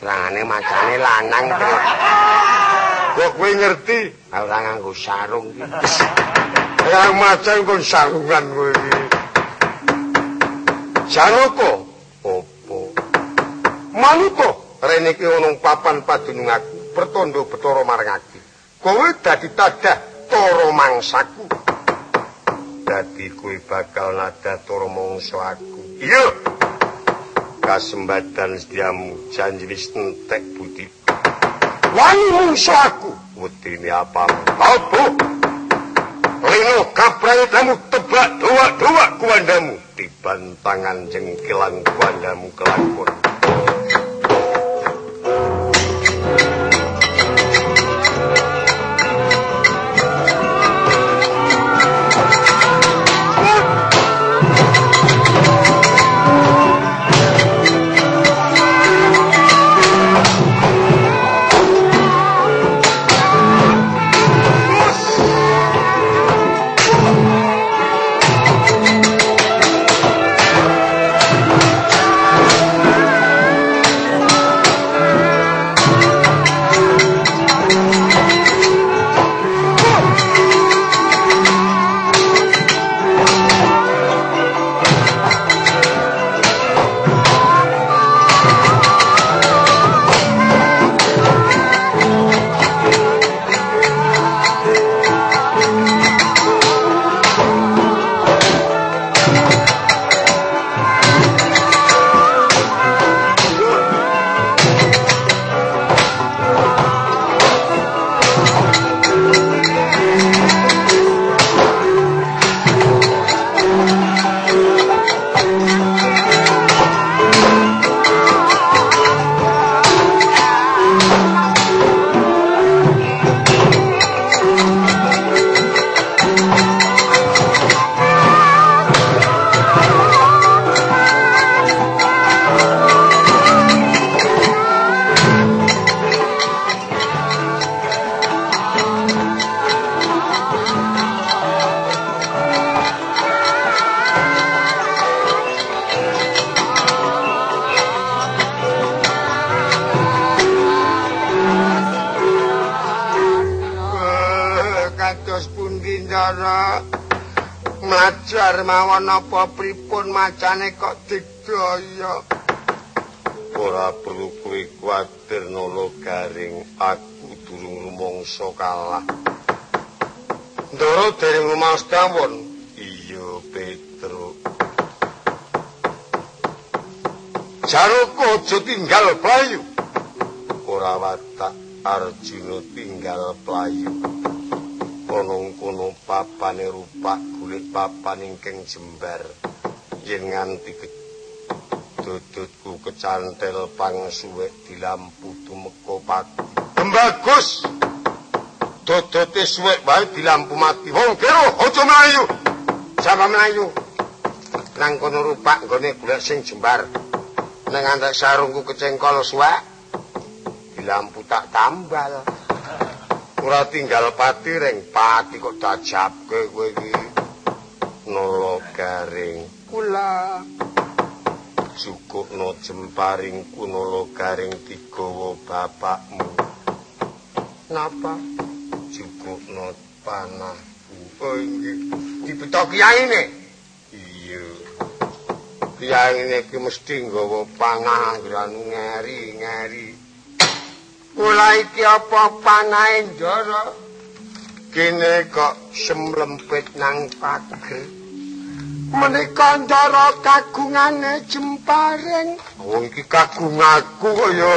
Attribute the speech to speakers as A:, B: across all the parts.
A: Terangane macane lanang. Kok kowe ngerti? Ora nganggo sarung iki. Ya macan kon sarungan kowe iki. Janoko opo? Maluto rene iki ana papan padunung aku pertondo betara marang aku. Kowe dadi tadah tara mangsaku. Dadi kowe bakal nada tara mangsa aku. Iya. Kasembadan sediamu janji wis entek budi. Wani mangsa aku. Wedine apa? Apa? Rino kaprang tamu tebak dua-dua kuandamu. Dibantangan jengkilan kuandamu kelakon.
B: Napa pripun macane kok digdaya?
A: Ora perlu kuwi kuwatir nolo garing aku durung rumangsa kalah. Ndoro dereng rumaos dawon? Iya petro jaroko aja tinggal playu. Ora watak arjuna tinggal playu. Kono-kono papane rupak kulit papan ingkang jembar yen nganti dudutku kecantel pangsuwek di lampu tumeka pati. Bagus! Dudute suwek wae di lampu mati. Wong kero aja mlayu. Sapa mlayu? Nang kono rupak nggone golek sing jembar. Nang antek sarungku kecengkol suwek di lampu tak tambal. Ora tinggal pati ring pati kok dajabke kowe iki nolo garing
B: kula.
A: Cukupno jemparing kunolo garing digawa bapakmu.
B: Napa?
A: Cukupno panahku.
B: Oh inggih dibetok kiyaine
A: iya. Kiyaine iki mesti nggawa panah anggere ngeri ngeri.
B: Kula iki apa panahe ndara?
A: Kene kok semlempit nang pager.
B: Menika ndara kagungane jemparing.
A: Wong iki kagunganku kaya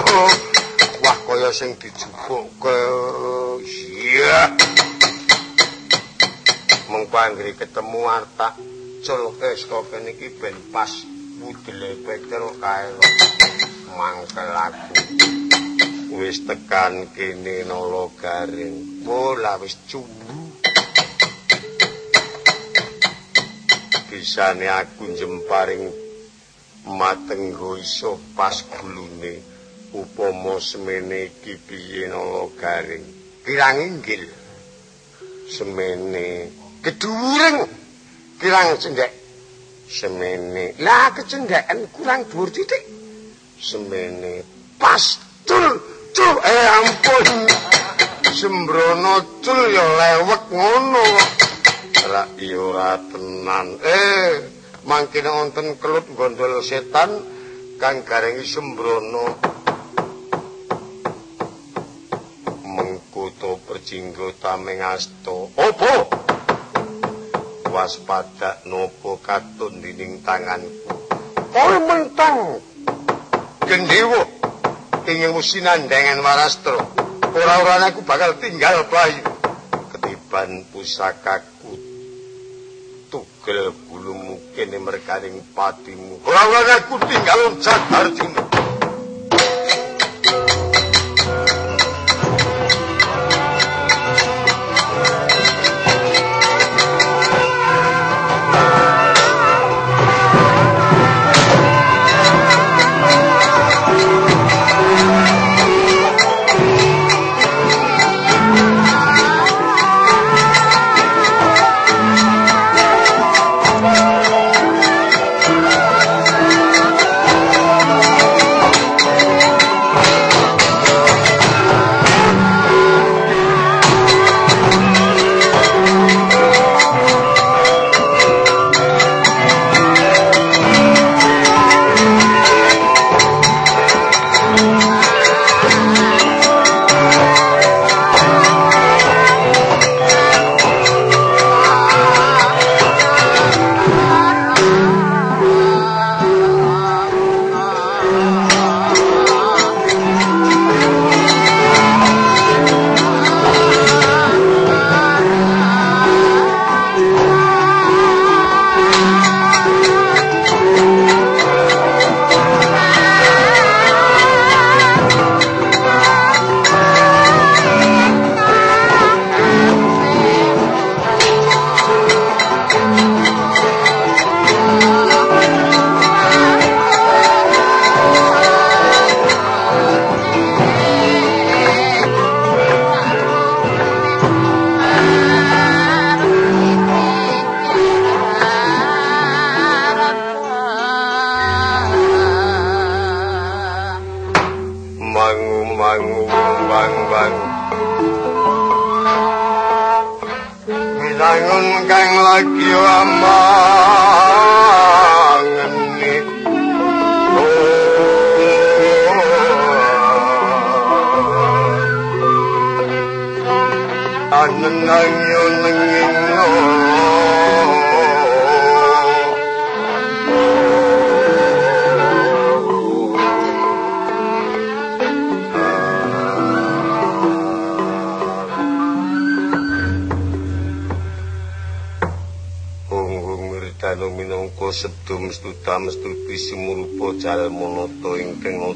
A: wah kaya sing dijupuk. Mengko anggere ketemu artak culke saka kene iki ben pas budele Peter kae mangkel aku. wis tekan kene nala garing pola wis cumbu bisane aku jemparing matenggo iso pas gulune upama semene iki piye garing. Kirang inggil. Semene kedureng kirang cendek semene lah kecendeken kurang dhuwur titik. Semene pas cul cul eh ampun. Sembrono cul ya lewek ngono rak iya ora tenan. Eh mangkene wonten kelut gondol setan kang garengi sembrono. Mengkuto perjinggo tameng asto. Opo waspada nopo katun dining tanganku. Kowe mentang gendewo ingin musinan dengan warastro. Ora-ora aku bakal tinggal playu ketiban pusakaku tugel bulu mungkin merekaning patimu. Ora-ora aku tinggal jadar juno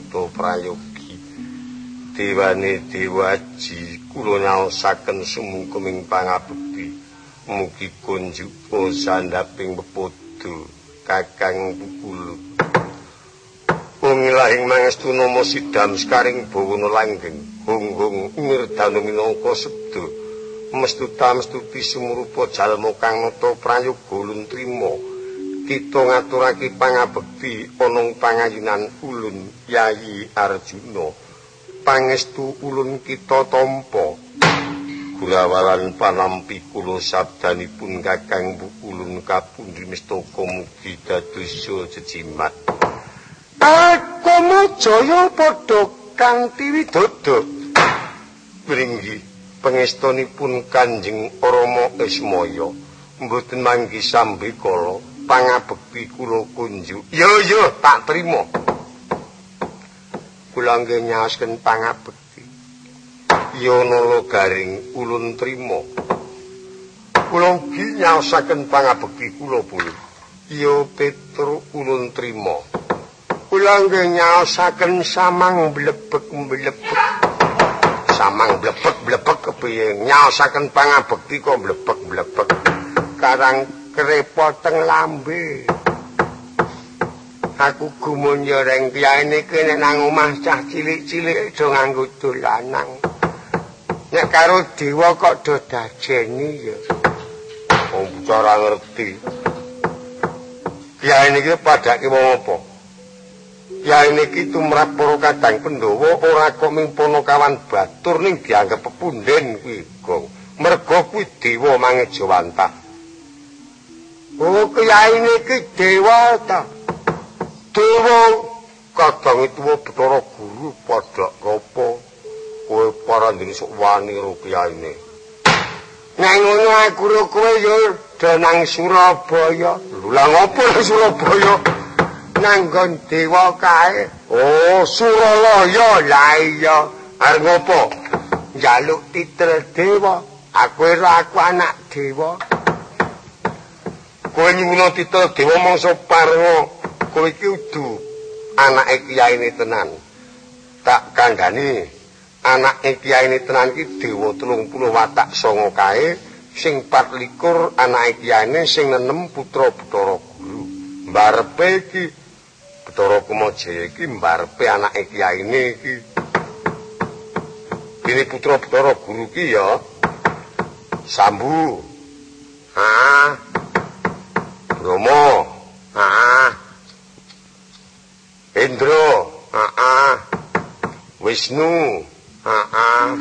A: dewane dewaji kula nyaosaken sumungkuming pangabekti mugi kunjupa sandaping pepodo. Kakang bukul Pungilahing mangestu nama sidam sekaring bawana langgeng. Hung hung mirdanu minangka sebda mestu tamestuti sumurupa jalma kang nata prayoga ulun trima kita ngaturake pangabekti ana pangayunan ulun Yayi Arjuna. Pangestu ulun kita tampa. Gurawalan panampi kula sabdanipun kakang ulun kapundi mestaka mugi dadosa jejimat aku jaya padha kanthi widodo bringgi pangestunipun kanjeng rama ismaya mboten manggi sambi kala pangabekti kula kunjuk. Yo yo tak trima kula nggih nyaosken pangabekti. Yana garing ulun trima. Kula nggih nyaosaken pangabekti kula pulih ya petro ulun trima. Kula nggih nyaosaken samang blebek-blebek samang blebek-blebek kepiye? Nyaosaken pangabekti kok blebek-blebek karang krepoteng lambe. Aku gumun ya reng kiyaine kene nang omah cah cilik-cilik do nganggo dolanan. Nek karo dewa kok do dajeni ya. Wong bicara ngerti. Kiyaine iki padake wong apa? Ya ini kita merapor kadang pendowo ora kok mimpono kawan batur ning dianggap pepunden kuwi gong. Mergo kuwi dewa mangejawantah. Oh kiai niki dewa ta. Dewa kadang itu betara guru padha apa kowe para ndene sok wani ro kiai ne. Nek ngono aku ro kowe yo denang Surabaya. Lha ngopo Surabaya? nanggon dewa kae. Oh, Suralaya la iya. Arep ngopo? Jaluk titel dewa. Aku ora aku anak dewa. Kowe nyuwun titel dewa mangsa parwa. Kowe iki udu anake kiyaine tenan. Tak kandhani anake kiyaine tenan iki dewa 30 watak songo kae sing 24 anake kiyaine sing nenem putra Bathara Guru. Mbarepe iki Bathara Kumajaya iki mbarepe anake kiyaine iki. Dene putra Bathara Guru ki ya Sambu. Ha. Bromo. Ha. Indra. Ha. Wisnu. Ha.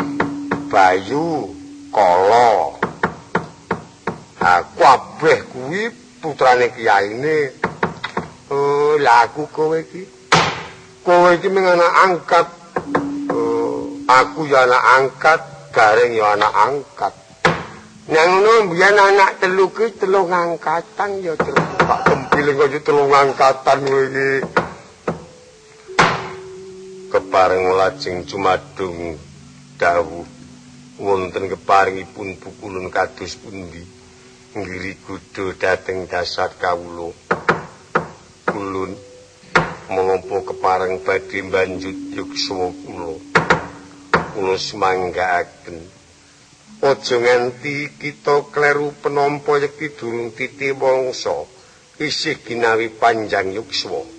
A: Bayu. Kala. Ha kabeh kuwi putrane kiyaine. Oh, laku kowe iki. Kowe iki mung anak angkat. Oh, aku ya anak angkat, gareng ya anak angkat. Nang ngono biyen anak telu ki telu angkatan ya Pak Tempiling kok telu angkatan kowe iki. Kepareng lajeng cumadung dawuh. Wonten keparingipun pukulun kados pundi? Ngiri kudu dateng dasar kawula. kulun menapa kepareng badhe banjut yuksa kula? Kula semanggaaken aja nganti kita kleru penampa yekti durung titi wangsa isih ginawi panjang yuksa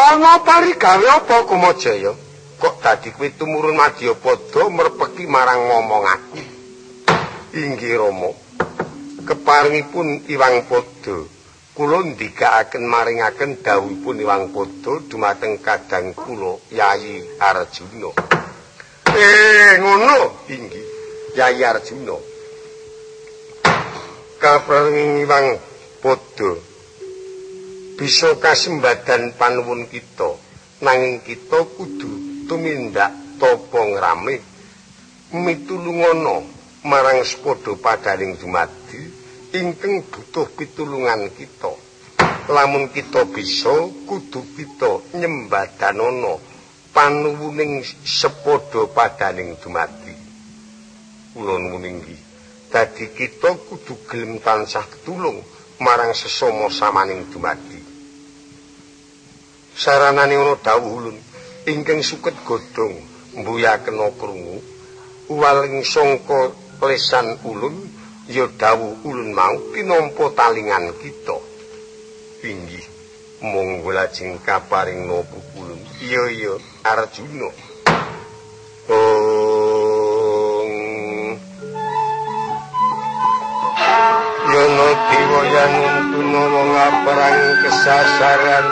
A: ana parigawe apa kumajaya? Kok dadi kuwi tumurun madyapada merpeki marang ngomong inggih rama. Keparingipun Iwang Pada kula ndikaaken maringaken dawuhipun Iwang Pada dumateng kadang kula Yayi Arjuna. Eh ngono. Inggih. Yayi Arjuna. Kaparing Iwang Pada bisa kasembadan panuwun kita. Nanging kita kudu tumindak tapa ngrame. Mitulungono marang sepadha padaning dumadi. Ingkang butuh pitulungan kita. Lamun kita bisa kudu kita nyembadanana panuwuning sepadha padaning dumadi. Kula nuwuningi, dadi kita kudu gelem tansah tulung marang sesama samaning dumadi. Saranane ana dawuh ulun ingkang suket godhong mbuya kena krungu waling sangka lesan ulun ya dawuh ulun mau pinampa talingan kita inggih mung lajeng kaparing nopo ulun iya iya. Arjuna. Ong. Yono diwayan tunowo ngaparang kesasaran.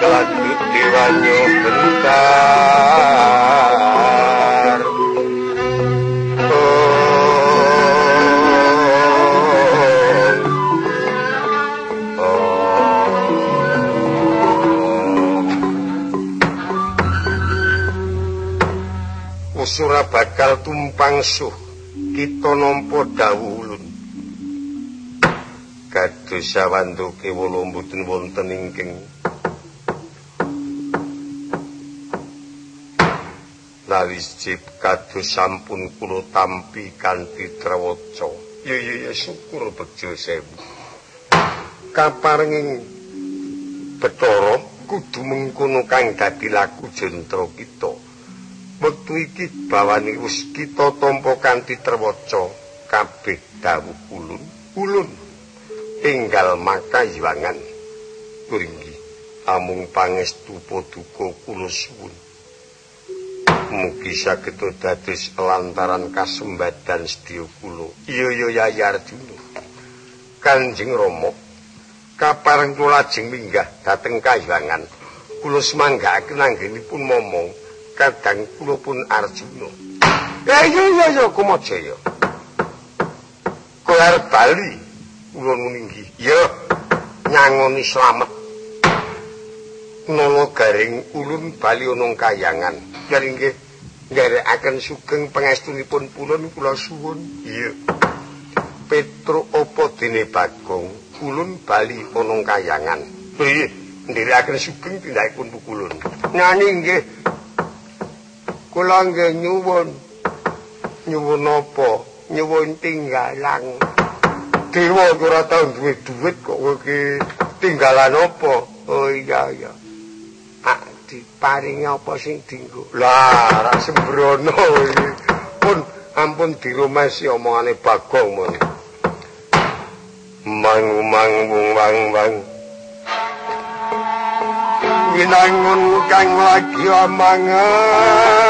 A: Kelakut dewanyo bentar Usura bakal tumpang suh kita nampa dawuh ulun. Kados sawanduke wulu mboten wonten ingkang Lawisjip kados sampun kula tampi kanthi trewaca. Ya ya ya syukur bejo sewu. Kaparenging Bathara kudu mengkono kang dadi laku jentra kita. Wektu iki bawani wis kita tampa kanthi trewaca kabeh dawuh ulun. Ulun. Tinggal maka yiwangan kuringgi amung pangestu paduka kula suwun. Mugi saged dados lantaran kasembadan sedya kula. Iya ya yayar dulu kanjeng rama kapareng kula lajeng minggah dhateng kayuwangan kula semanggaaken anggenipun momong kadang kula pun Arjuna ya iya iya iya kumajaya kula bali kula nuninggi iya nyangoni slamet nono garing ulun bali ana kayangan yen nggih nderekaken sugeng pangestunipun pulun kula suwun iya Petro apa dene Bagong kulun bali ana kayangan. Piye? Ndherekaken sugeng tindakipun pukulun. Nyanyi nggih. Kula nggih nyuwun. Nyuwun apa? Nyuwun tinggalan. Dewa ora tau duwe dhuwit kok kowe iki tinggalan apa? Oh iya iya. Ah diparingi apa sing dinggo? Lah, ra sembrono iki. Pun ampun diromasi omongane Bagong mon. mang mang wung wang wang winangun kang lagi omangan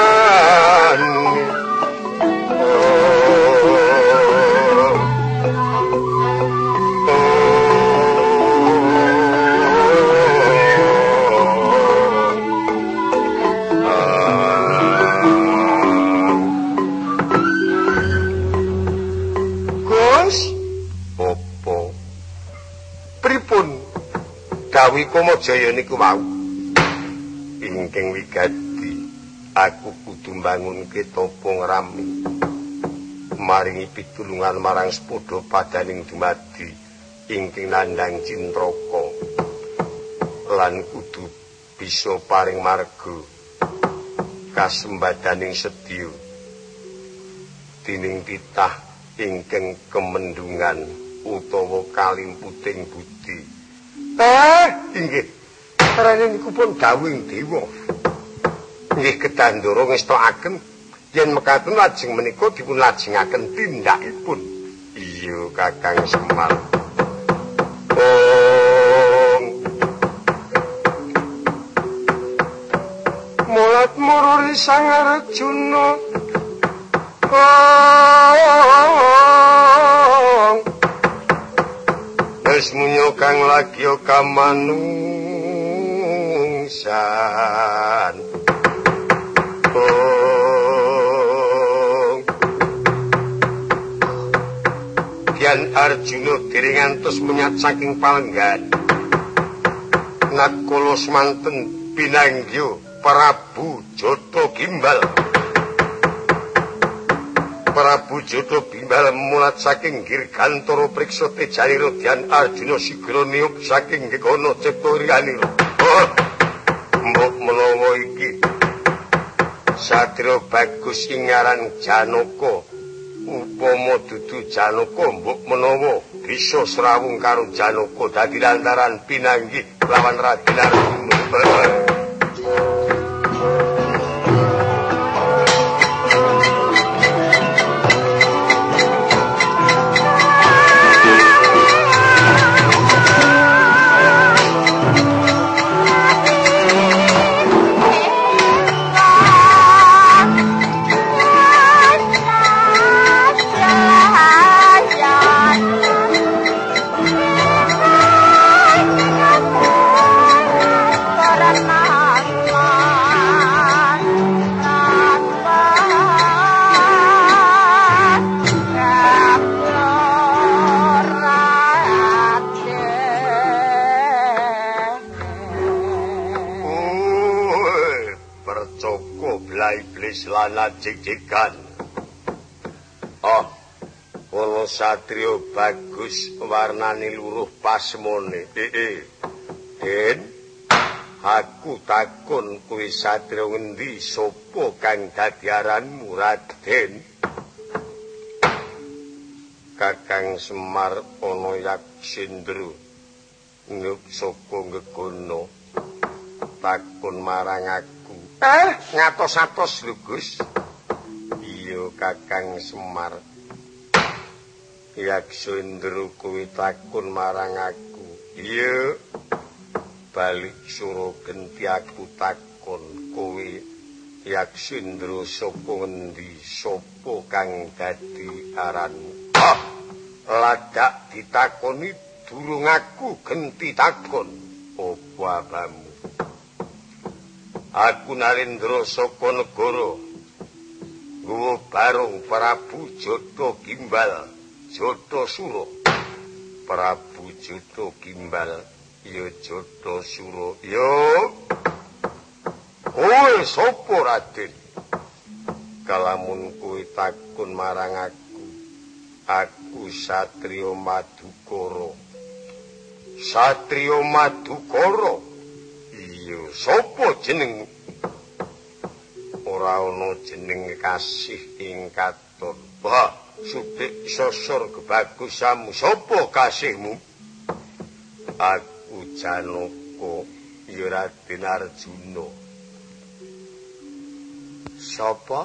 A: gawi Kamajaya niku wau. Ingkang wigati aku kudu mbangunke tapa ngrami. Maringi pitulungan marang sepadha padaning dumadi ingkang nandhang cintraka. Lan kudu bisa paring marga kasembadaning sedya. Dining titah ingkang kemendungan utawa kalimputing budi. Eh, inggih. Karene niku pun dawuhing dewa. Nggih kedandoro ngestokaken yen mekaten lajeng menika dipun lajengaken tindakipun. Iya, Kakang Semar. Oh. Mulat mururi sang Arjuna. Wis munyo kang lagi kamanungsan Kian Arjuna diri ngantos menyat saking palenggan Nakolos manten binanggyo Prabu Joto Gimbal Prabu Jodo Bimbal mulat saking Girgantara priksa tejani Rodyan Arjuna Sigro niup saking Gegono Cipto Riyaniro. Oh, mbok menawa iki Satrio bagus ingaran Janoko. Upama dudu Janoko mbok menawa bisa srawung karo Janoko dadi lantaran pinanggi lawan Raden Arjuna. Satrio bagus warnani luruh pasmone. Eh, Den, aku takun kuwi satrio ngendi sopo kang dadiaranmu, Raden? Kakang Semar ono yak sindru. Nuk sopo ngekono. Takun marang aku. Eh, ngatos-atos lho, Gus. Kakang Semar. Yakso Indra kuwi takun marang aku. Iya. Balik suruh genti aku takun kuwi Yakso Indra sapa ngendi sapa kang dadi aranmu. Ah, ladak ditakoni durung aku genti takon opo abamu aku nalendra saka negara nggawa barung Prabu Jodho Gimbal Jodho Suro. Prabu Jodho Gimbal ya Jodho Suro. Yo kowe sapa Raden? Kalamun kowe takun marang aku. Aku Satrio Madukara Satrio Madukara iya sapa jeneng ora ana jeneng kasih ing katon. Bah sudik sosor kebagusamu sapa kasihmu? Aku Janaka ya Raden Arjuna. Sapa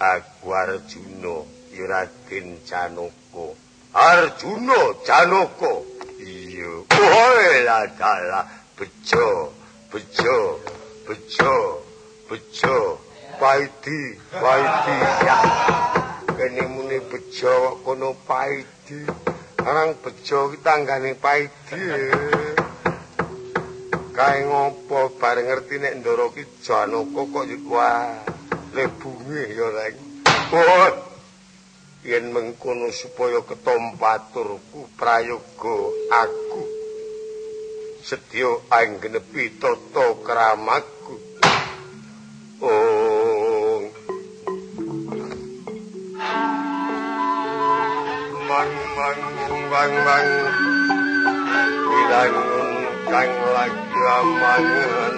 A: aku Arjuna ya Raden Janaka Arjuna Janaka iya. Kowe ladala bejo bejo bejo bejo. Paidi paidi ya kene muni bejo kono paidi Arang bejo ki tanggane paidi. Kae ngopo bareng ngerti nek ndoro ki Janaka kok wah le bungi ya reng. Oh. Yen mengkono supaya ketompaturku prayoga aku sedya anggenepi tata kramaku. Oh. Bang Wilangun kang lagi amangan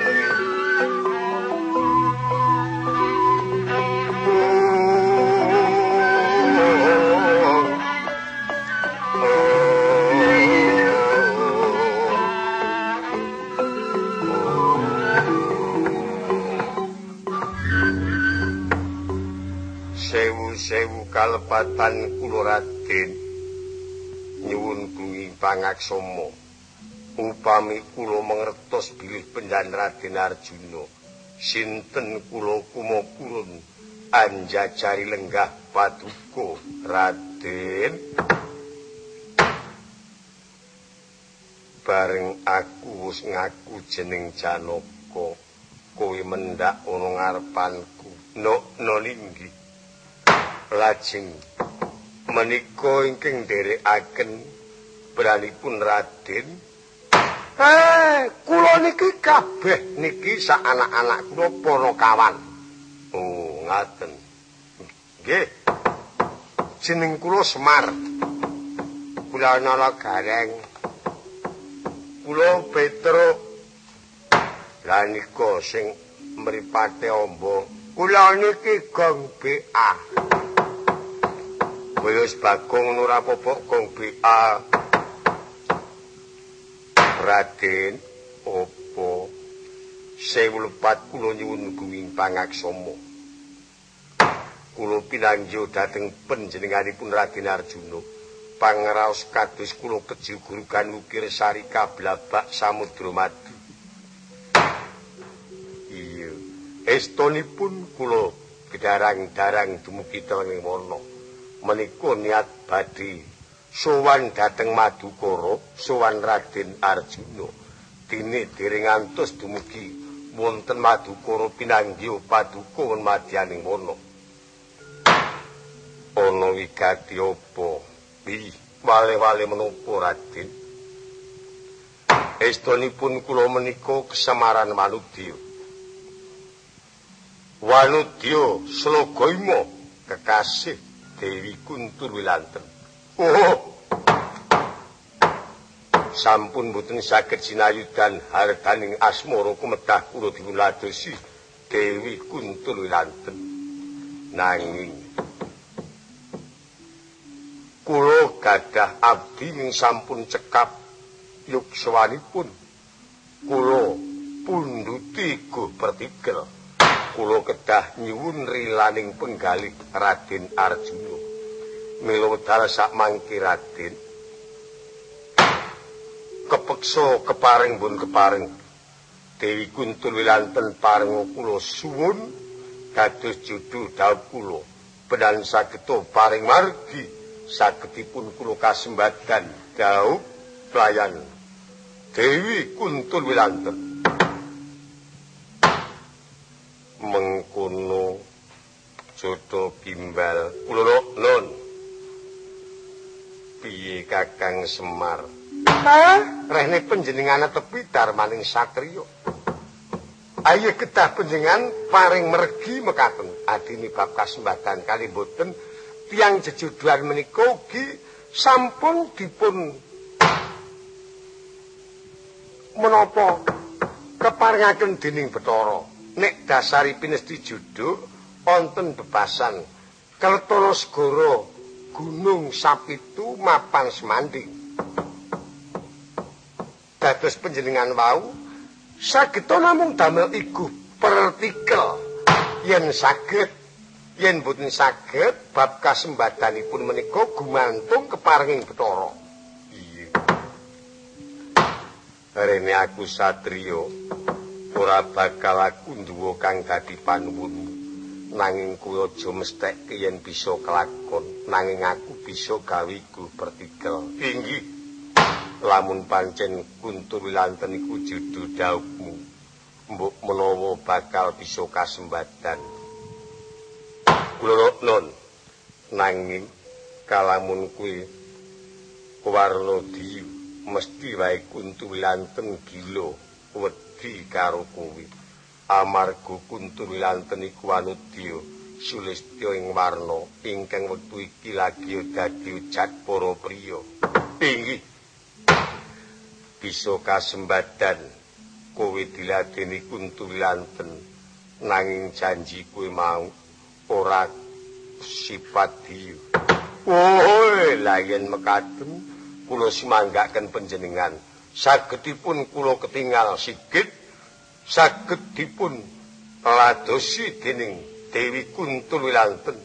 A: Sewu-sewu kalepatan kula Raden pangaksama upami kula mangertos bilih penjan Raden Arjuna. Sinten kula kumapurun anjajari lenggah paduka Raden. Bareng aku wis ngaku jeneng Janaka kowe mendak ana ngarepanku no no linggih. Lajeng menika ingkang nderekaken beranipun Raden Eh, kula niki kabeh niki sak anak-anak kula para kawan. Oh, ngaten. Nggih. Jeneng kula Semar. Kula nala gareng. Kula Petro. Lah nika sing mripate amba. Kula niki Gong BA. Wis bagong ora apa-apa Gong BA. Raden apa? sewu lepat kula nyuwun guwing pangaksama kula pinanjo dhateng panjenenganipun Raden Arjuna. Pangraos kados kula keju gurukan ukir sari kablabak samudra madu. Iya estonipun kula gedarang-darang dumugi teng mono menika niat badhe sowan dhateng Madukara sowan Raden Arjuna. Dene dereng ngantos dumugi wonten Madukara pinanggih paduka won madyaning wana ana wigati apa? Pi wale-wale menapa Raden estunipun kula menika kesamaran manudya. Wanudya Slogaima kekasih Dewi Kuntur Wilanten Oh. Sampun mboten saged sinayudan hardaning asmara kumedah kula diwuladosi Dewi Kuntul Wilanten. Nanging kula gadah abdi ing sampun cekap yuksawanipun. Kula punduti guh pertikel. Kula kedah nyuwun rilaning penggalih Raden Arjuna. Mila wedal sak mangki Raden kepeksa keparing pun keparing. Dewi Kuntul Wilanten paring kula suwun dados judu dawuh kula. Benan sageta paring margi sagedipun kula kasembadan dawuh pelayan Dewi Kuntul Wilanten. Mengkono jodo gimbal kula nun piye Kakang Semar?
B: Ha?
A: rehne panjenengan tepi darmaning satriya. Ayo kedah panjenengan paring mergi mekaten. Adini bab kasembadan kali boten tiang jejuduan menika ugi sampun dipun menapa keparingaken dening Bathara. Nek dasari pinesti juduk wonten bebasan Keltara Segara Gunung Sapitu mapan semanding dados panjenengan wau saged namung damel iku partikel yen saged yen boten saged bab kasembadanipun menika gumantung keparenging Bathara. Iya. Rene aku satriya ora bakal aku nduwa kang dadi panuwunmu. Nanging kuwi aja mesthek yen bisa kelakon, nanging aku bisa gawe iku partikel. Inggih. Lamun pancen kuntur wilanten iku judu dawuhmu. Mbok menawa bakal bisa kasembadan. kula non nanging kalamun kuwi warna diyu mesti wae kuntulanten gila wedi karo kuwi amarga kuntulanten iku anudya sulistya ing warna ingkang wektu iki lagi dadi ujat para priya inggih bisa kasembadan kowe diladeni kuntulanten nanging janji kuwi mau ora sifat diyu. Woi, layan mekaten kula simanggaken panjenengan. Sagedipun kula ketinggal sigit saged dipun ladosi dening Dewi Kuntul Wilanten.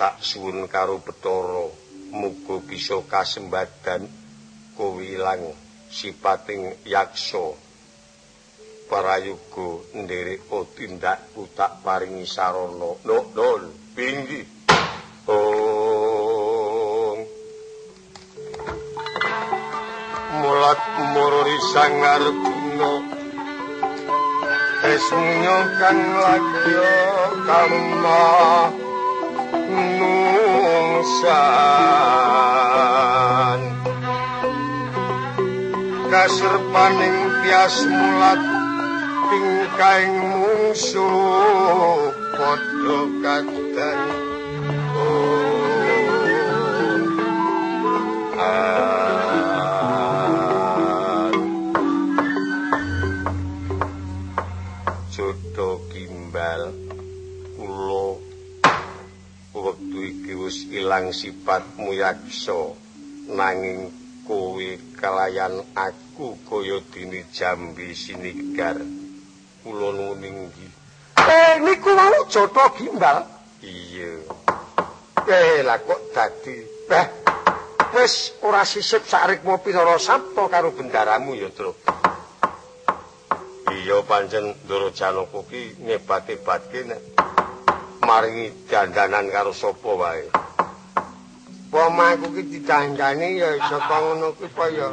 A: Tak suwun karo Bathara muga bisa kasembadan kowe ilang sipating yaksa. parayoga nderek tindakku tak paringi sarana no non pinggi ong mulat mururi sangar kuno esmunyo kang lagyo kama nungsan. Kaserpaning tias mulat tingkaing mungsuh padha kadang Jodo wis ilang sifatmu yaksa nanging kowe kalayan aku kaya dini jambi sinigar kula nuning ndi. Eh niku wau jotho gimbal. Iya. Eh lah kok dadi. Eh wis ora sisip sarikmu pinara sabta karo bendaramu ya, Tru. Iya pancen Ndoro Janaka ki ngebat-ebatke nek maringi dandanan karo sapa wae. Pomaku ki didandani ya saka ngono kuwi apa ya.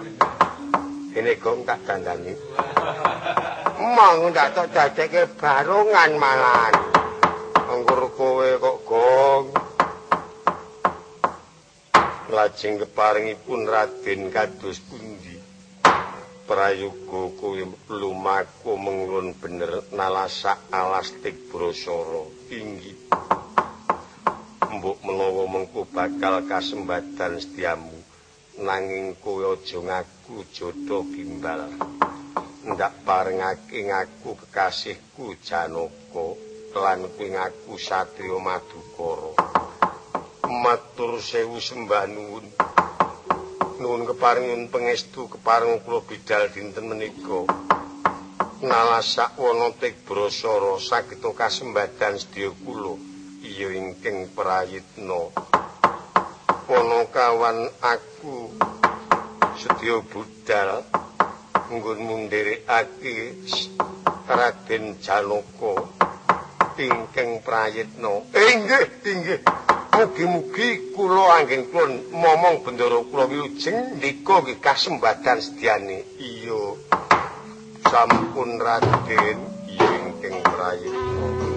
A: Ini gong tak dandani. Mang ndak tok dadekke barongan malan. Anggur kowe kok gong. Lajeng keparingipun Raden kados pundi? Prayoga kowe lumaku menglun bener nalasak alastik brosara tinggi. Mbok menawa mengko bakal kasembadan setiamu. nanging kowe aja ngaku jodo gimbal. Ndak parengake ngaku kekasihku Janaka lan kuwi ngaku satriya madukara. Matur sewu sembah nuwun. Nuwun keparingipun pangestu kepareng kula bidal dinten menika. Nalasak wana tik brasara saged kasembadan sedya kula iya ingkang prayitna kawan aku sedya budal nggon nderekake Raden Janaka ingkang prayitna inggih inggih Mugi-mugi kula anggen kula momong bendara kula wilujeng nika nggih kasembadan sedyane. Iya. Sampun Raden ingkang prayitna.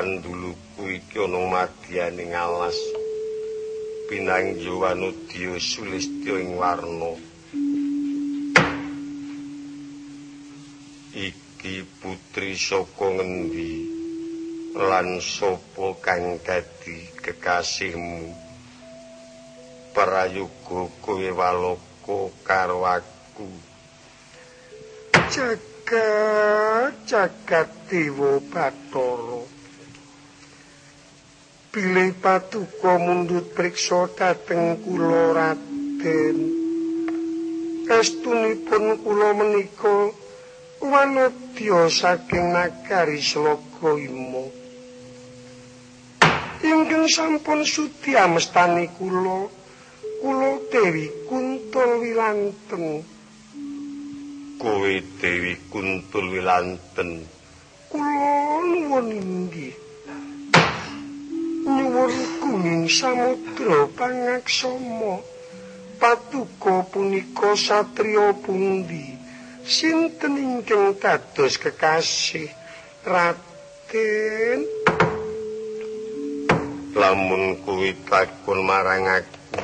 A: panduluku iki ana madyaning alas pinangjo anudya sulistya ing warna. Iki putri saka ngendi lan sapa kang dadi kekasihmu? Prayoga kowe walaka karo aku. Jagat jagat dewa batara bilih patuko mundut priksa dhateng kula raden. Estunipun kula menika wanodya saking nagari sloga imo ingkang sampun sudi amestani kula kula dewi kuntul wilanten. Kowe dewi kuntul wilanten. Kula nuwun inggih nyuwun kuning samudra pangaksama
C: patuko punika satrio pundi? Sinten ingkang dados kekasih Raden?
A: Lamun kuwi takon marang aku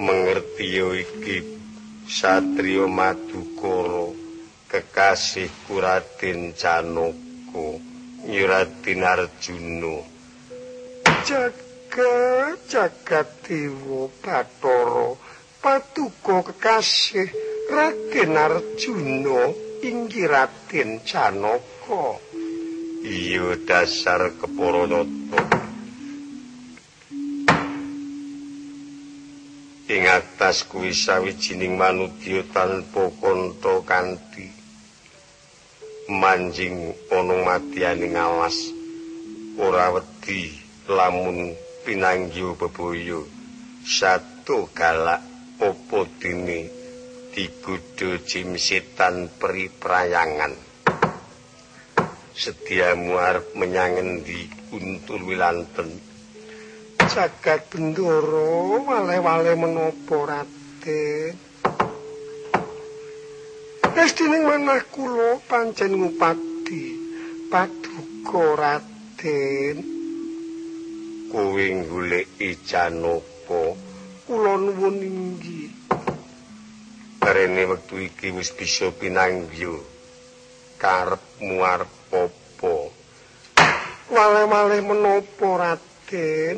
A: mengerti yo iki satrio madukara kekasih Raden Canoko Nyuratin Arjuna
C: jaga jagat dewa Bathara patuko kekasih Raden Arjuna inggih Raden Janaka.
A: Iya dasar keparanata. Ing atas kuwi sawijining manudya tanpa kanta kanthi. Manjing ana matyaning alas ora wedi lamun pinanggih bebaya satu galak apa dene digudu jim setan peri prayangan sediamu arep menyang endi untul wilanten?
C: Jagat bendoro wale-wale menapa raden? Destining manah kula pancen ngupati paduka Raden.
A: Kowe golek Janaka,
C: kula nuwun inggih.
A: Karene wektu iki wis bisa pinanggih. Karepmu arep apa?
C: Wale-wale menapa Raden?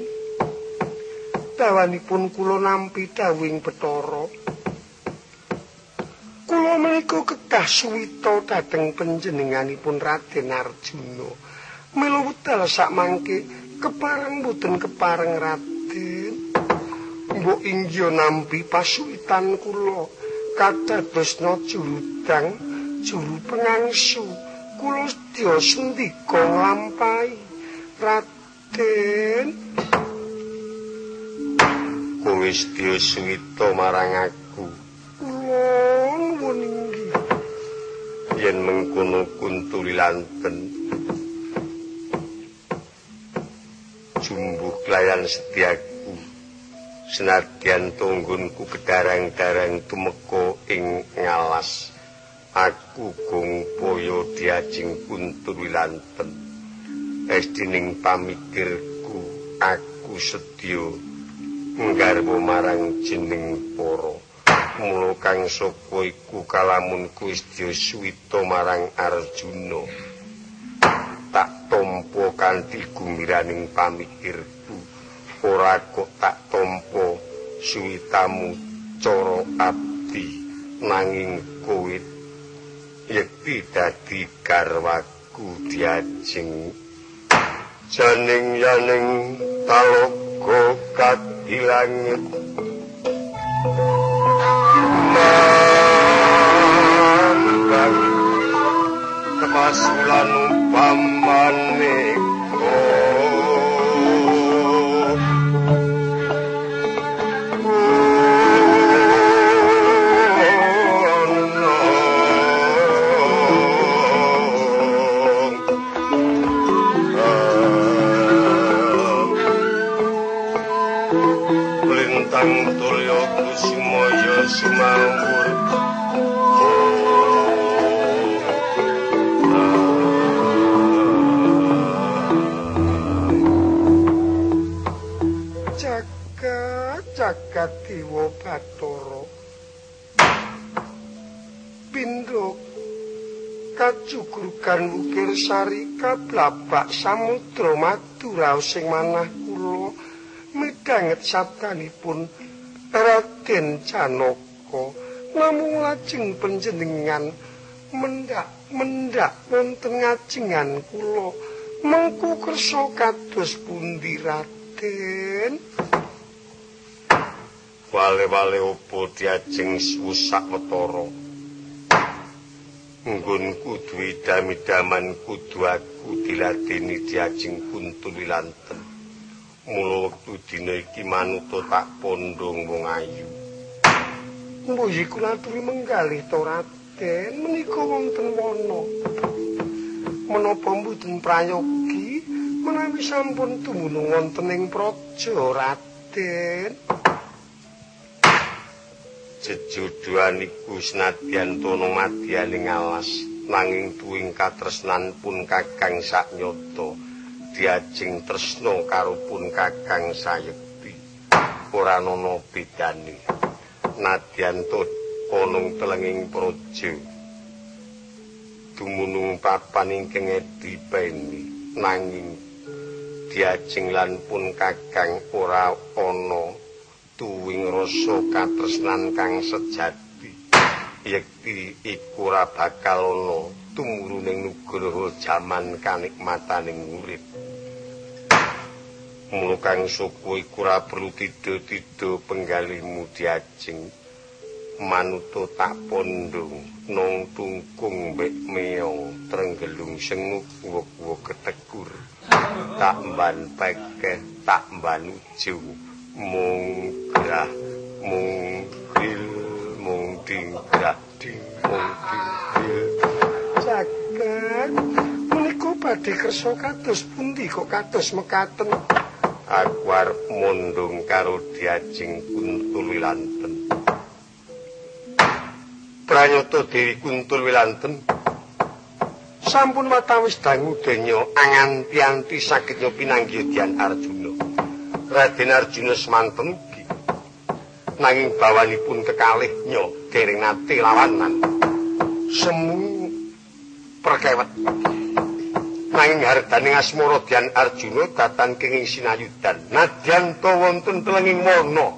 C: Dawanipun kula nampi dawing Bathara. Kula menika kedah suwita dhateng panjenenganipun Raden Arjuna. Mila wedal sak mangke kepareng boten kepareng Raden. Mbok inggih nampi pasuwitan kula kadadosna jurudang juru pengangsu. Kula sedya sendika nglampahi Raden.
A: Kowe sedya suwita marang aku.
C: nuwun inggih
A: yen mengkono kuntulilanten jumbuh kelayan setiaku. Senadyan tunggunku kedarang-darang tumeka ing ngalas. Aku gong poyo diajing kuntulilanten estining pamikirku aku sedya nggarwa marang jeneng para. Mula kang sapa iku kalamun Gusti Suwita marang Arjuna tak tampa kanthi gumiraning pamikirku ora kok tak tampa suwitamu cara abdi nanging kowe yekti dadi garwaku diajeng. Janing yaning talaga kadilangit temas ulan
C: On me. Kajugrugan ukir sari kablabak samudra madura sing manah kula. Midanget sabdanipun Raden Janaka. Namung lajeng panjenengan mendak mendak wonten ngajingan kula. Mengku kersa kados pundi Raden?
A: Wale-wale opo diajeng susak wetara nggonku duwe dami-daman kudu aku diladeni diajeng kuntulilanten mula wektu dina iki manuta tak pondong wong ayu
C: Mbok iku aturi menggalih to Raden menika wonten wana. Menapa mboten prayogi menawi sampun tumunung wonten ing praja Raden?
A: Jejodohan iku senadyan tono madyaning alas nanging tuwing katresnan pun kakang saknyoto diajeng tresno karo pun kakang sayekti. Ora ana bedane. Nadyan to onung telenging projo dumunung papan ingkang dipeni nanging diajeng lan pun kakang ora ana tuwing rasa katresnan kang sejati yekti iku ora bakal ana tumuruning nugraha jaman kanikmataning urip. Mula kang suku iku ora perlu tida-tida penggalihmu diajeng. Manuto tak pondong nong tungkung mbek meong trenggelung senguk wuk-wuk ketekur tak mban pekeh tak mban ujung mung grah mung gril mung tinggrah ding mung tinggril
C: jagat menika badhe kersa kados pundi kok kados mekaten?
A: Aku arep mundung karo diajeng kuntul wilanten. Pranyata dewi kuntul wilanten. Sampun watawis dangu denya anganti-anti saged nyopi nanggiyan Arjuna Raden Arjuna semanten ugi. Nanging bawanipun kekalih nyo dereng nate lawanan. Semu perkewet. Nanging hardaning asmara Dian Arjuna datan kenging sinayudan. Nadyan to wonten telenging wana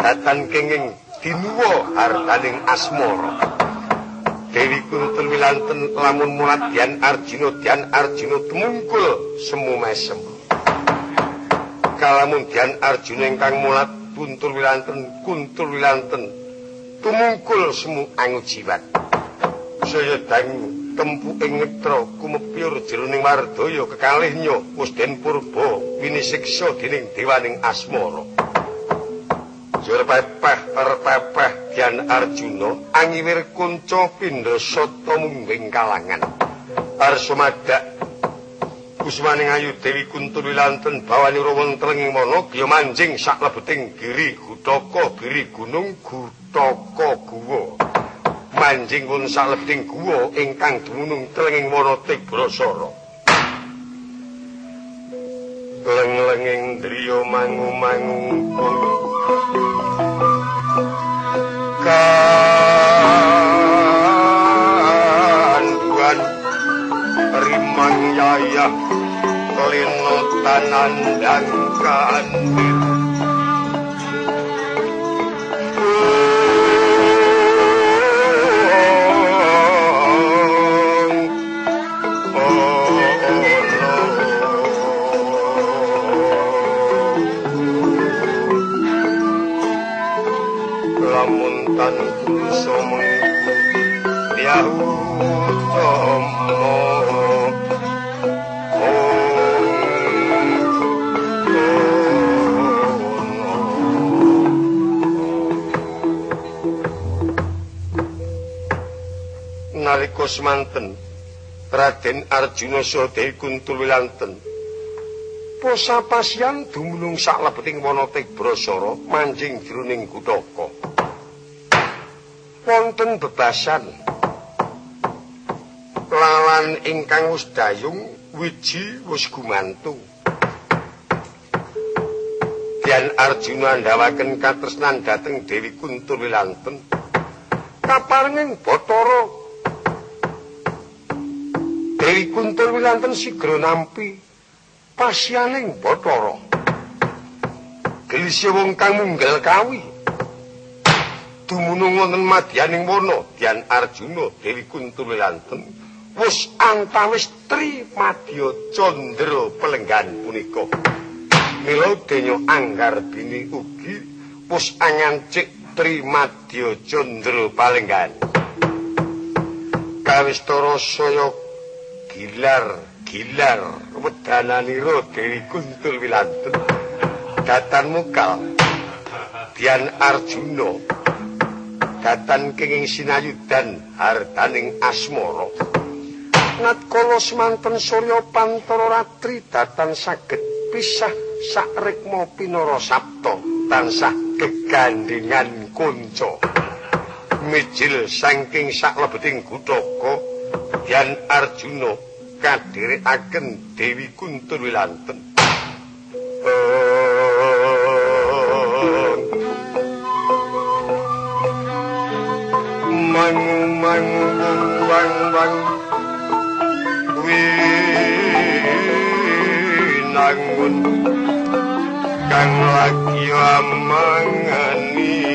A: datan kenging dinuwa hardaning asmara. Dewi Kuntul Wilanten lamun mulat Dian Arjuna Dian Arjuna tumungkul semu mesem kalamun Dian Arjuna ingkang mulat kuntul wilanten kuntul wilanten. Tumungkul semu angu jiwat saya dangu tempu ing ngetra kumepyur jroning mardaya kekalih nyo Pusden Purba winisiksa dening dewaning asmara. Jur pepeh perpepeh Dian Arjuna angiwir kunca pindha sata mungging kalangan. Arsumadak Kusmaning ayu Dewi Kuntul Wilanten bawani rawon telenging mono kaya manjing sak lebeting giri gutaka giri gunung gutaka guwa. Manjing pun sak lebeting guwa ingkang dumunung telenging mono Tigrasara leng-lenging driya mangu-mangu kanduan daya kelinutanan dan keandilan nalika semanten Raden Arjuna saha Dewi Kuntul Wilanten posapasyan dumunung sak lebeting wana Tigrasara manjing jroning Gutaka wonten bebasan. Lawan ingkang wis dayung wiji wis gumantung. Dian Arjuna ndawaken katresnan dhateng Dewi Kuntul Wilanten kaparenging Bathara Dewi Kuntul Wilanten sigra nampi pasyaning Bathara. Gelisya wong kang munggal kawi. Dumunung wonten madyaning wana Dian Arjuna Dewi Kuntul Wilanten wis antawis tri madya candra pelenggan punika. Mila denya anggar bini ugi wis anyancik tri madya candra pelenggan. Kawistara saya gilar gilar. Wedananira Dewi Kuntul Wilanten. Datan mukal Dian Arjuna datan kenging sinayudan hartaning asmara natkala semanten Surya Pantara Ratri datan saged pisah sak rikma pinara sabta tansah gegandingan kunco mijil saking saklebeting gudhaka yan arjuna kadherekaken dewi kuntur wilanten. Mangu mangu wang wang. Winangun kang lagi amangani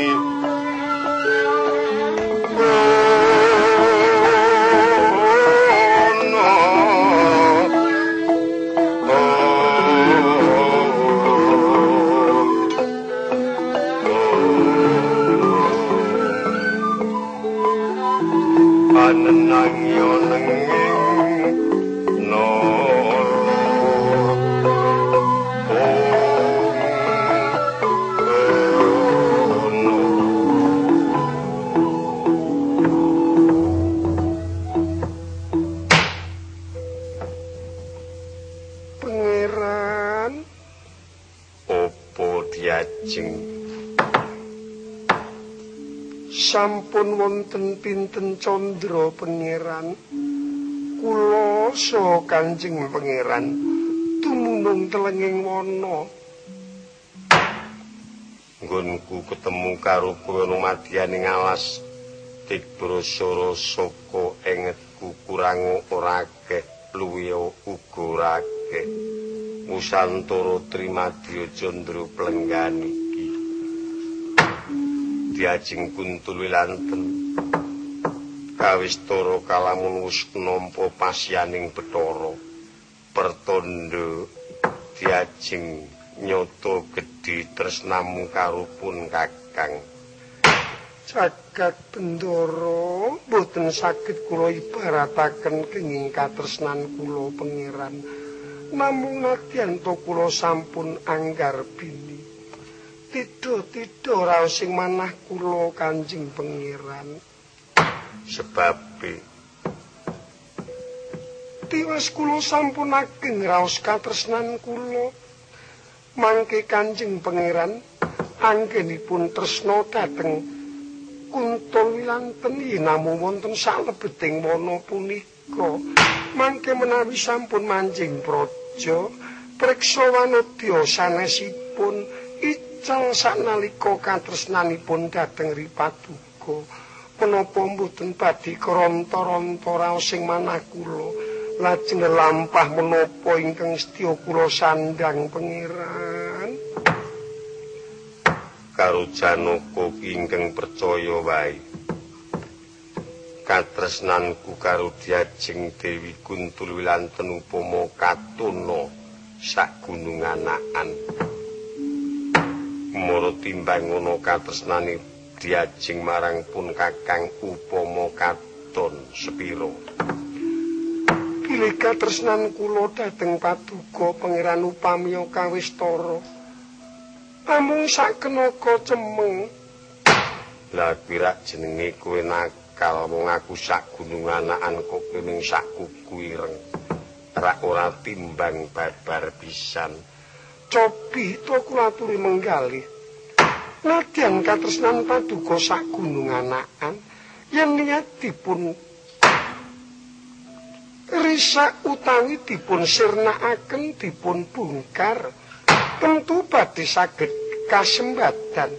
C: sampun wonten pinten candra pangeran? Kula saha Kanjeng pangeran tumunung telenging wana.
A: Nggonku ketemu karo kowe ana madyaning alas Dibrasara saka engetku kurang ora akeh luwih uga ora akeh. Musantara Trimadya Candra Plenggani iki diajeng kuntul wilanten. Kawistara kalamun wis nampa pasyaning Bathara. Pertanda diajeng nyoto gedhe tresnamu karo pun kakang.
C: Jagat bendoro boten saged kula ibarataken kenging katresnan kula pangeran. Namung nadyan kula sampun anggar bini Tido-tido raos sing manah kula Kanjeng pangeran.
A: Sebabe
C: tiwas kula sampun ageng raos katresnan kula. Mangke Kanjeng pangeran anggenipun tresna dhateng kuntul wilanten. Namu wonten salebeting wana punika. Mangke menawi sampun manjing praja preksa wanodya sanesipun ical sanalika katresnanipun dhateng ripaduka menapa mboten badhe kranta-ranta raos sing manah kula lajeng lampah menapa ingkang setya kula sandang pangeran
A: karo Janaka ingkang percaya wae. Katresnanku karo diajeng Dewi Kuntul Wilanten upama katuna sak gunung anakan. Mara timbang ngono katresnane diajeng marang pun Kakang upama katon sepiro.
C: Bilih katresnan kula dhateng paduka pangeran upamiya kawistara Amung sakenaka cemeng.
A: Pirak jenenge kowe nakal wong aku sak gunung anakan kok ning sak kuku ireng. Ora ora timbang babar pisan.
C: Cobi to kula aturi menggalih. Nadyan katresnan paduka sak gunung anakan yen niat dipun risak utawi dipun sirnakaken dipun bungkar. tentu badhe saged kasembatan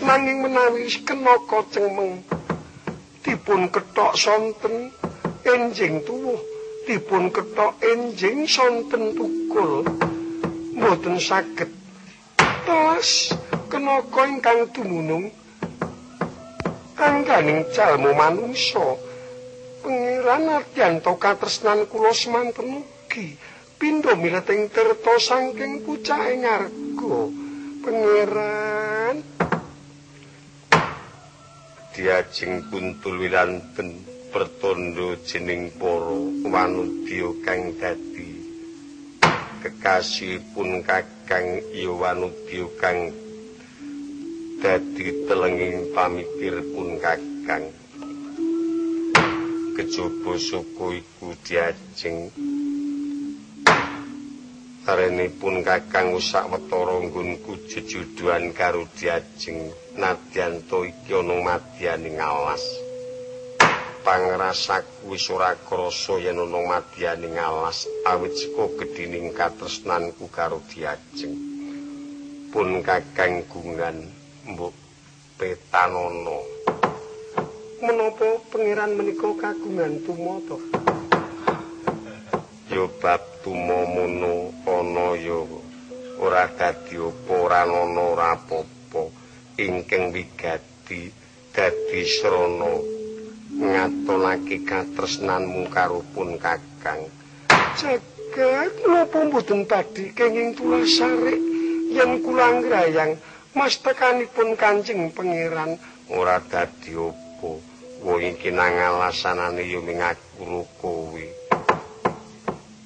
C: nanging menawi kenaka cemeng dipun ketok sonten enjing tuwuh dipun ketok enjing sonten tukul mboten saged. Telas kenaka ingkang dumunung. Angganing jalma manungsa. Pengiran adyanto katresnan kula semanten ugi. Pindho mileting tirta saking pucake ngarga. Pangeran.
A: Diajeng kuntul wilanten pertondo jening para wanudya kang dadi kekasihipun kakang iya wanudya kang dadi telenging pamikir pun kakang. Kejaba saka iku diajeng. Tarenipun kakang usak wetara nggonku jejuduan karo diajeng. Nadyan to iki ana madyaning alas. Pangrasaku wis ora krasa yen ana madyaning alas awit saka gedhining katresnanku karo diajeng. Pun kakang gungan mbok petanono.
C: Menapa pangeran menika kagungan tumata?
A: Yo bab tumomono ana ya ora dadi apa ora ana ora apa-apa ingkang wigati dadi srana ngatonake katresnanmu karo pun kakang.
C: Jagat napa mboten badhe kenging tulas sare yen kula ngrayang mastekanipun Kanjeng Pangeran.
A: Ora dadi apa. Wong iki nang alasanane ya mingakuru kowe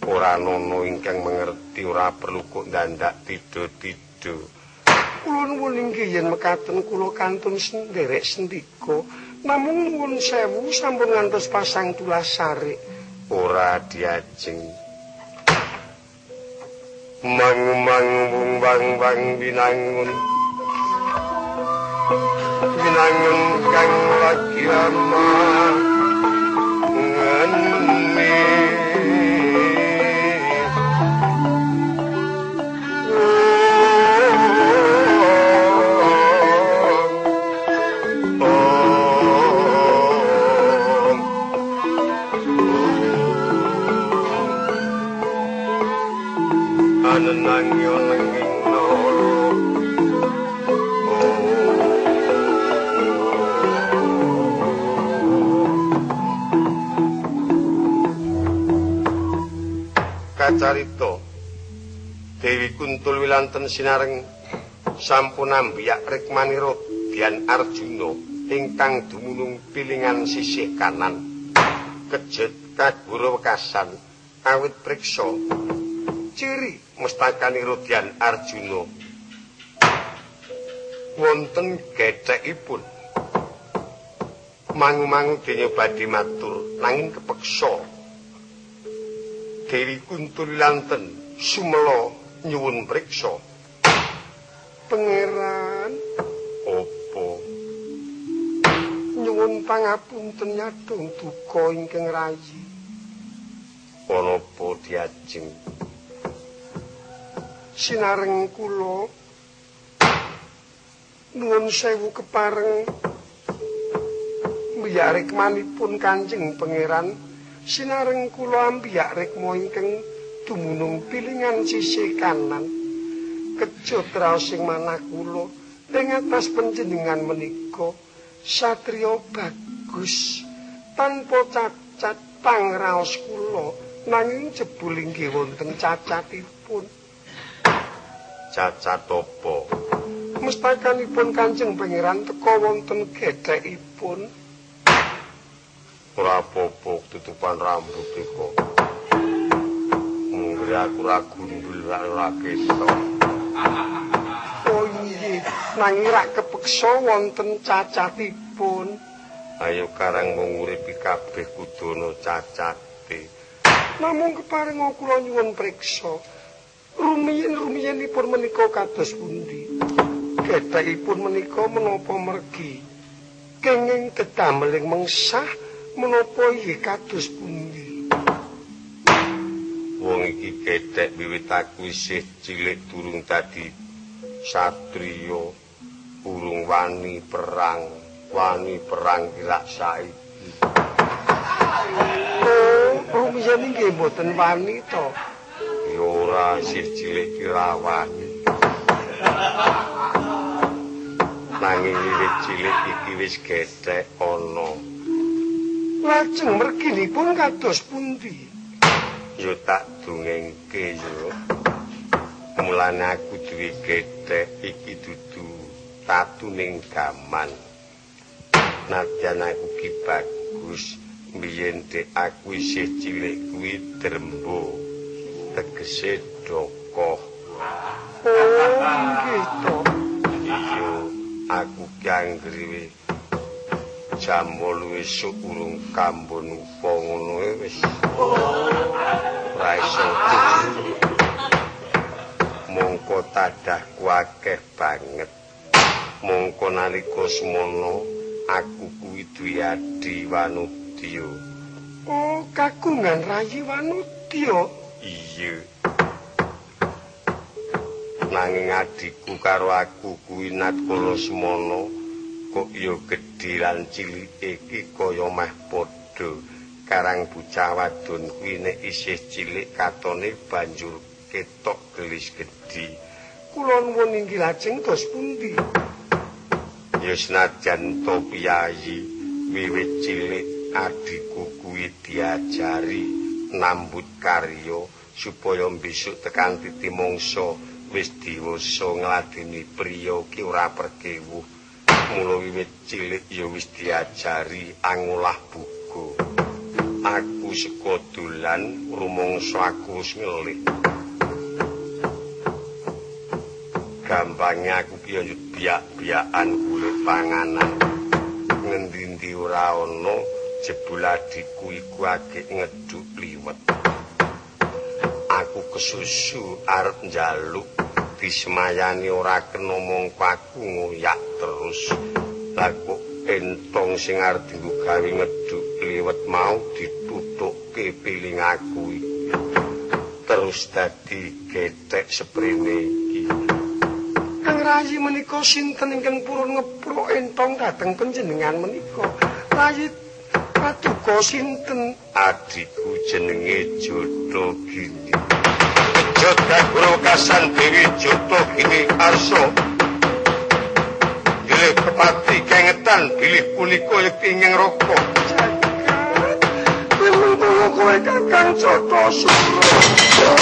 A: ora nono ingkang mengerti ora perlu kok ndandak tido-tido
C: kula nuwun inggih yen mekaten kula kantun senderek sendika namung nuwun sewu sampun ngantos pasang tulas sare
A: ora diajeng. Mang mang bung bang bang binangun binangun kang lagi amah carita Dewi Kuntul wilanten sinareng sampun ambiyak rikmanira Dian Arjuna ingkang dumunung pilingan sisih kanan. Kejet kaguru wekasan awit priksa. Ciri mustakanira Dian Arjuna. Wonten gethekipun mangu-mangu dene badhe matur nanging kepeksa Dewi Kuntul Lanten sumela nyuwun priksa.
C: Pangeran,
A: apa?
C: Nyuwun pangapunten nyadong duka ingkang rayi.
A: Ana apa diajeng?
C: Sinareng kula nuwun sewu kepareng mbiyarik manipun Kanjeng Pangeran. Sinareng kula ambiyak rekmo ingkang dumunung pilingan sisih kanan kejot sing manah kula ing atas panjenengan menika satriya bagus tanpa cacat pangraos kula nanging jebul inggih wonten cacatipun.
A: Cacat apa?
C: Mustakanipun kanjeng pangeran teka wonten gedhekipun
A: ora apa-apa tutupan rambut iku. Mungkin aku ra gundul ra ora ketok.
C: Oh iya, nanging ra kepeksa wonten cacatipun.
A: Ayo karang mung uripi kabeh kudu ana cacate.
C: Namung kepareng kula nyuwun priksa. Rumiyin-rumiyinipun menika kados pundi? Gethekipun menika menapa mergi? Kenging tedameling mengsah menapa iki kados pundi?
A: Wong iki ketek wiwit aku isih cilik durung dadi satriya urung wani perang wani perang kira saiki.
C: Oh rumiyin nggih mboten wani to.
A: Ya ora isih cilik kira wani. Nanging wiwit cilik iki wis ketek ana
C: lajeng merginipun kados pundi?
A: Yo tak dungengke yo. Mulane aku duwe gedhe iki dudu tatuning gaman. Nadyan aku ki bagus biyen de aku isih cilik kuwi drembo tegese doko
C: oh gitu.
A: Iyo aku kanggriwe jam 8 esuk urung kambon upa ngono wis ora iso tadahku akeh banget. Mongko nalika semono aku kuwi duwe adi Wanudya.
C: Oh, kagungan Rayi Wanudya.
A: Iya. Nanging adikku karo aku kuwi natkala semono kok ya gedhe lan cilike iki kaya meh padha. Karang bocah wadon kuwi nek isih cilik katone banjur ketok gelis gedhi.
C: Kula nuwun inggih lajeng dos pundi?
A: Ya senajan to piyayi wiwit cilik adikku kuwi diajari nambut karya supaya besok tekan titi mangsa wis diwasa ngladeni priya ki ora perkewuh. Mula wiwit cilik ya wis diajari angolah buku. Aku seka dolan rumangsa aku ngelih. Gampangnya aku piye biak-biakan golek panganan. Ngendi-endi ora ana jebul adikku iku agek ngeduk liwet. Aku kesusu arep njaluk disemayani ora kena mongko aku ngoyak terus. Lah kok entong sing arep dienggo gawe ngeduk liwet mau ditutukke piling aku iki. Terus dadi getek seprene iki.
C: Kang Rayi menika sinten ingkang purun ngeprok entong dhateng panjenengan menika? Rayi Paduka sinten?
A: Adikku jenenge Joto Gini. Kasan Dewi Joto Gini Arso. Bilih kepati kengetan bilih punika yekti ingin rokok.
C: Jagat. Memang kowe kakang Joto Suro.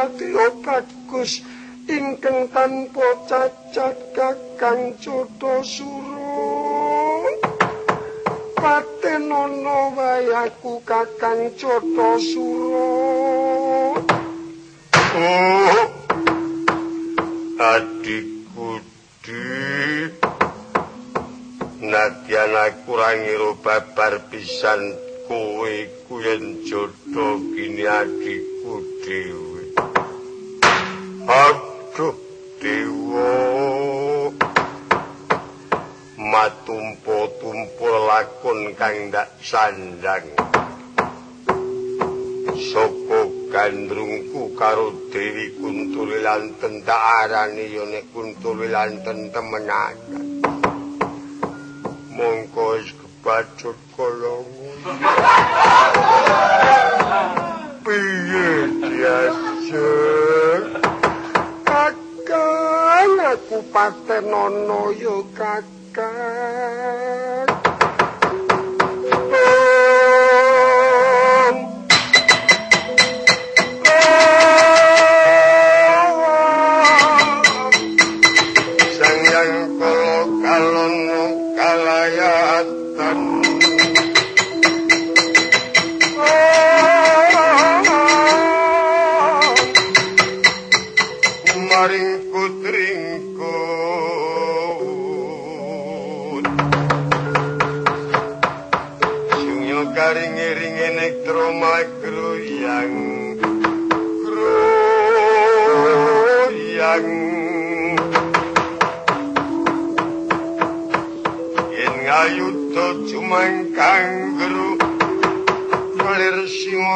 C: Satya bagus ingkang tanpa cacat Kakang Jothasura. Patenono wae aku Kakang Jothasura.
A: Oh, adikku di nadyan aku rangira babar pisan kowe kuyen jodoh kini adikku dewe aduh dewa. Matumpo-tumpo lakon kang ndak sandang sapa gandrungku karo Dewi Kuntuli lanten tak arani yo nek Kuntuli lanten temenan mongko wis kebacut kolongu piye kabupaten ono ya kakak.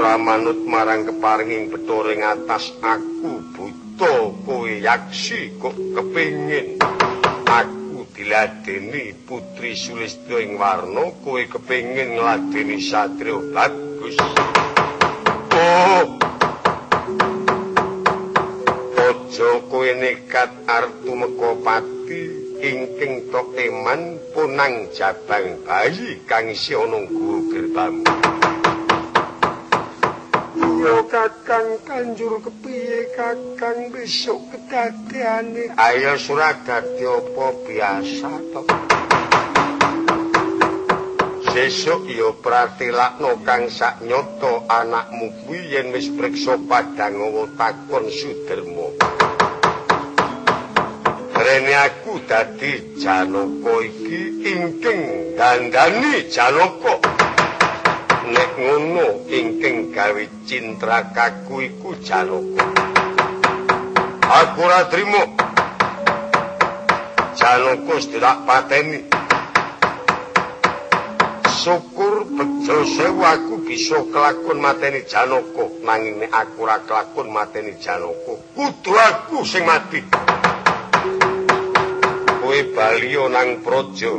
A: ora manut marang keparinging betoring atas aku buta kowe yaksi kok kepengin aku diladeni putri sulistyo ing warna kowe kepengin ngladeni satria bagus. Oh! Ojo kowe nekat artu mekopati ingking tok eman punang jabang bayi kang isi ana guru gerbamu
C: Yo kakang kanjur kepiye kakang besok kedadeane.
A: Ayo suradati apa biasa to. Sesuk yo pratilakno kang sak nyoto anakmu kuwi yen wis priksa padang takon suderma Rene aku dadi Janaka iki ingking dandani Janaka. Nek ngono ingking gawe cintrakaku iku Janaka. Aku ora trimo. Janaka sedak pateni. Syukur bejo sewu aku bisa kelakon mateni Janaka nanging nek aku ora kelakon mateni Janaka kudu aku sing mati. kowe bali nang praja